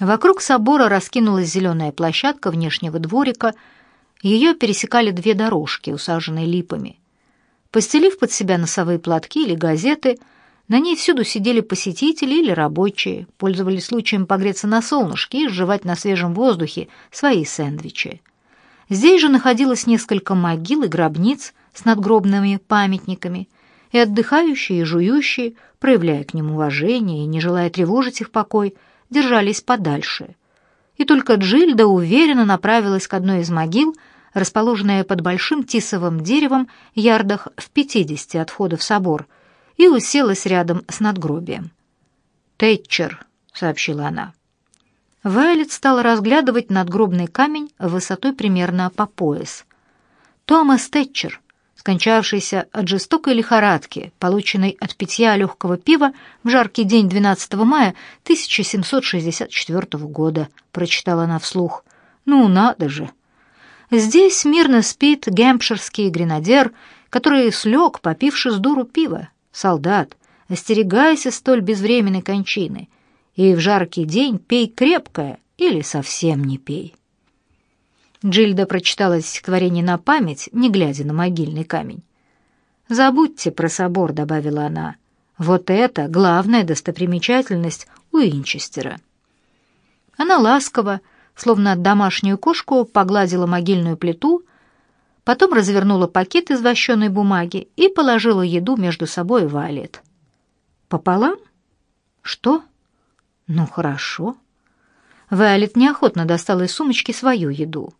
Вокруг собора раскинулась зеленая площадка внешнего дворика, ее пересекали две дорожки, усаженные липами. Постелив под себя носовые платки или газеты, на ней всюду сидели посетители или рабочие, пользовались случаем погреться на солнышке и сживать на свежем воздухе свои сэндвичи. Здесь же находилось несколько могил и гробниц с надгробными памятниками, и отдыхающие и жующие, проявляя к ним уважение и не желая тревожить их покой, держались подальше. И только Джильда уверенно направилась к одной из могил, расположенной под большим тисовым деревом ярдах в пятидесяти от входа в собор, и уселась рядом с надгробием. «Тэтчер», — сообщила она. Вайлет стала разглядывать надгробный камень высотой примерно по пояс. Томас Тэтчер, скончавшийся от жестокой лихорадки, полученной от питья легкого пива в жаркий день 12 мая 1764 года, прочитала она вслух. «Ну, надо же!» Здесь мирно спит гемпширский гренадер, который слег, попивши с дуру пива. Солдат, остерегайся столь безвременной кончины — и в жаркий день пей крепкое или совсем не пей. Джильда прочитала стихотворение на память, не глядя на могильный камень. «Забудьте про собор», — добавила она. «Вот это главная достопримечательность Уинчестера». Она ласково, словно домашнюю кошку, погладила могильную плиту, потом развернула пакет из вощеной бумаги и положила еду между собой и Валет. «Пополам? Что?» «Ну, хорошо». Вайолет неохотно достала из сумочки свою еду.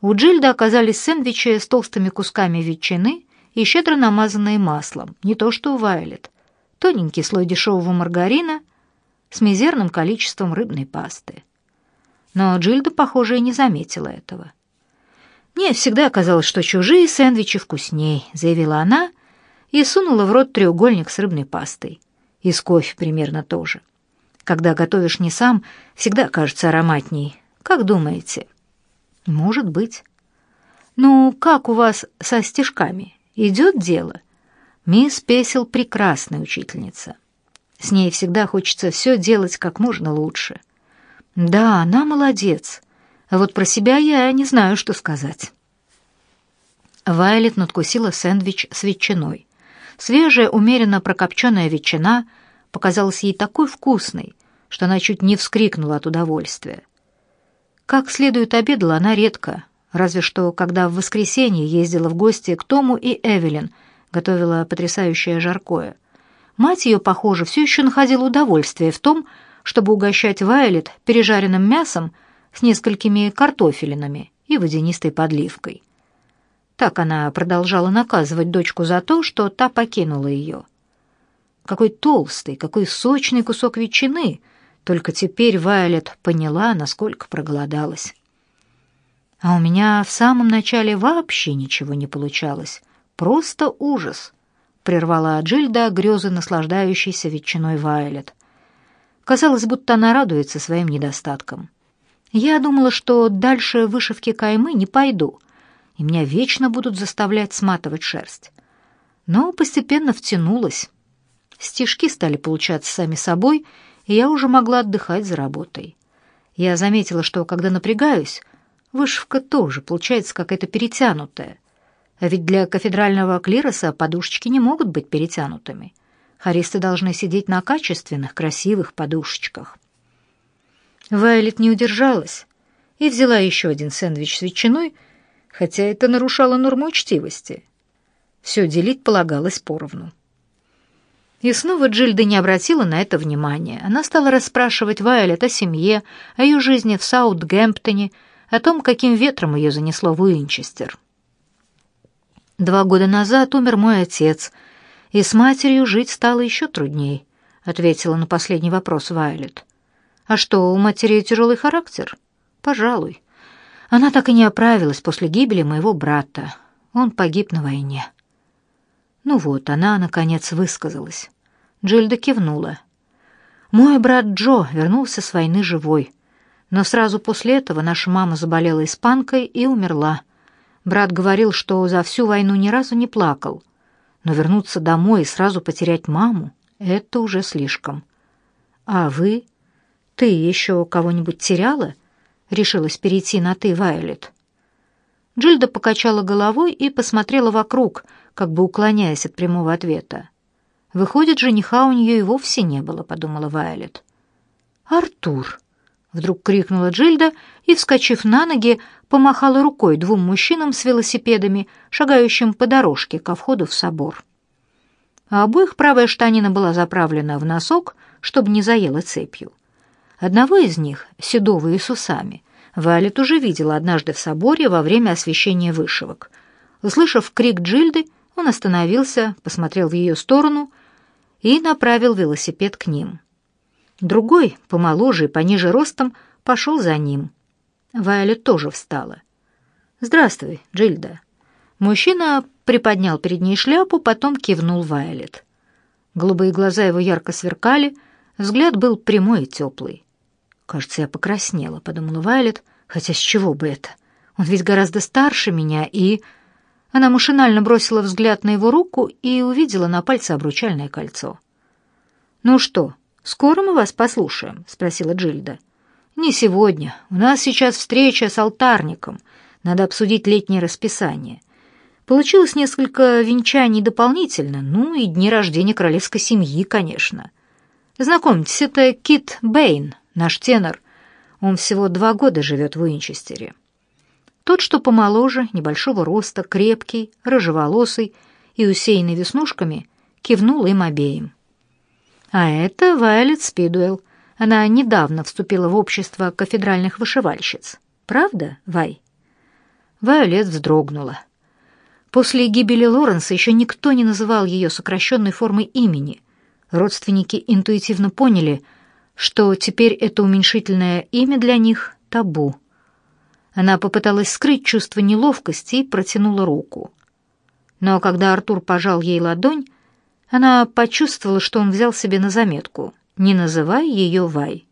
У Джильды оказались сэндвичи с толстыми кусками ветчины и щедро намазанные маслом, не то что у Вайолет. Тоненький слой дешевого маргарина с мизерным количеством рыбной пасты. Но Джильда, похоже, и не заметила этого. «Мне всегда казалось, что чужие сэндвичи вкусней», — заявила она и сунула в рот треугольник с рыбной пастой. И с кофе примерно тоже. Когда готовишь не сам, всегда кажется ароматней. Как думаете? Может быть. Ну, как у вас со стежками? Идет дело? Мисс Песел прекрасная учительница. С ней всегда хочется все делать как можно лучше. Да, она молодец. А вот про себя я не знаю, что сказать. Вайлет надкусила сэндвич с ветчиной. Свежая, умеренно прокопченная ветчина показалась ей такой вкусной, что она чуть не вскрикнула от удовольствия. Как следует обедала она редко, разве что когда в воскресенье ездила в гости к Тому и Эвелин, готовила потрясающее жаркое. Мать ее, похоже, все еще находила удовольствие в том, чтобы угощать Вайлет пережаренным мясом с несколькими картофелинами и водянистой подливкой. Так она продолжала наказывать дочку за то, что та покинула ее. Какой толстый, какой сочный кусок ветчины — только теперь Вайолет поняла, насколько проголодалась. А у меня в самом начале вообще ничего не получалось. Просто ужас, прервала Джильда грезы наслаждающейся ветчиной Вайолет. Казалось, будто она радуется своим недостаткам. Я думала, что дальше вышивки каймы не пойду, и меня вечно будут заставлять сматывать шерсть. Но постепенно втянулась. Стежки стали получаться сами собой — и я уже могла отдыхать за работой. Я заметила, что когда напрягаюсь, вышивка тоже получается какая-то перетянутая. А ведь для кафедрального клироса подушечки не могут быть перетянутыми. Хористы должны сидеть на качественных, красивых подушечках. Вайлет не удержалась и взяла еще один сэндвич с ветчиной, хотя это нарушало норму учтивости. Все делить полагалось поровну. И снова Джильда не обратила на это внимания. Она стала расспрашивать Вайолет о семье, о ее жизни в Саутгемптоне, о том, каким ветром ее занесло в Уинчестер. «Два года назад умер мой отец, и с матерью жить стало еще трудней», — ответила на последний вопрос Вайолет. «А что, у матери тяжелый характер?» «Пожалуй. Она так и не оправилась после гибели моего брата. Он погиб на войне». Ну вот, она, наконец, высказалась. Джильда кивнула. «Мой брат Джо вернулся с войны живой, но сразу после этого наша мама заболела испанкой и умерла. Брат говорил, что за всю войну ни разу не плакал, но вернуться домой и сразу потерять маму — это уже слишком. А вы? «Ты еще кого-нибудь теряла?» — решилась перейти на «ты», Вайолет. Джильда покачала головой и посмотрела вокруг, как бы уклоняясь от прямого ответа. «Выходит, жениха у нее и вовсе не было», — подумала Вайолет. «Артур!» — вдруг крикнула Джильда и, вскочив на ноги, помахала рукой двум мужчинам с велосипедами, шагающим по дорожке ко входу в собор. А обоих правая штанина была заправлена в носок, чтобы не заела цепью. Одного из них, седого и с усами, Валет уже видела однажды в соборе во время освящения вышивок. Услышав крик Джильды, он остановился, посмотрел в ее сторону и направил велосипед к ним. Другой, помоложе и пониже ростом, пошел за ним. Вайолет тоже встала. «Здравствуй, Джильда». Мужчина приподнял перед ней шляпу, потом кивнул Вайолет. Голубые глаза его ярко сверкали, взгляд был прямой и теплый. «Кажется, я покраснела», — подумала Вайлет, хотя с чего бы это? Он ведь гораздо старше меня, и... Она машинально бросила взгляд на его руку и увидела на пальце обручальное кольцо. «Ну что, скоро мы вас послушаем?» — спросила Джильда. «Не сегодня. У нас сейчас встреча с алтарником. Надо обсудить летнее расписание. Получилось несколько венчаний дополнительно, ну и дни рождения королевской семьи, конечно. Знакомьтесь, это Кит Бэйн, наш тенор. Он всего два года живет в Уинчестере. Тот, что помоложе, небольшого роста, крепкий, рыжеволосый и усеянный веснушками, кивнул им обеим. А это Вайолет Спидуэлл. Она недавно вступила в общество кафедральных вышивальщиц. Правда, Вай? Вайолет вздрогнула. После гибели Лоренса еще никто не называл ее сокращенной формой имени. Родственники интуитивно поняли — что теперь это уменьшительное имя для них — табу. Она попыталась скрыть чувство неловкости и протянула руку. Но когда Артур пожал ей ладонь, она почувствовала, что он взял себе на заметку «Не называй ее Вай».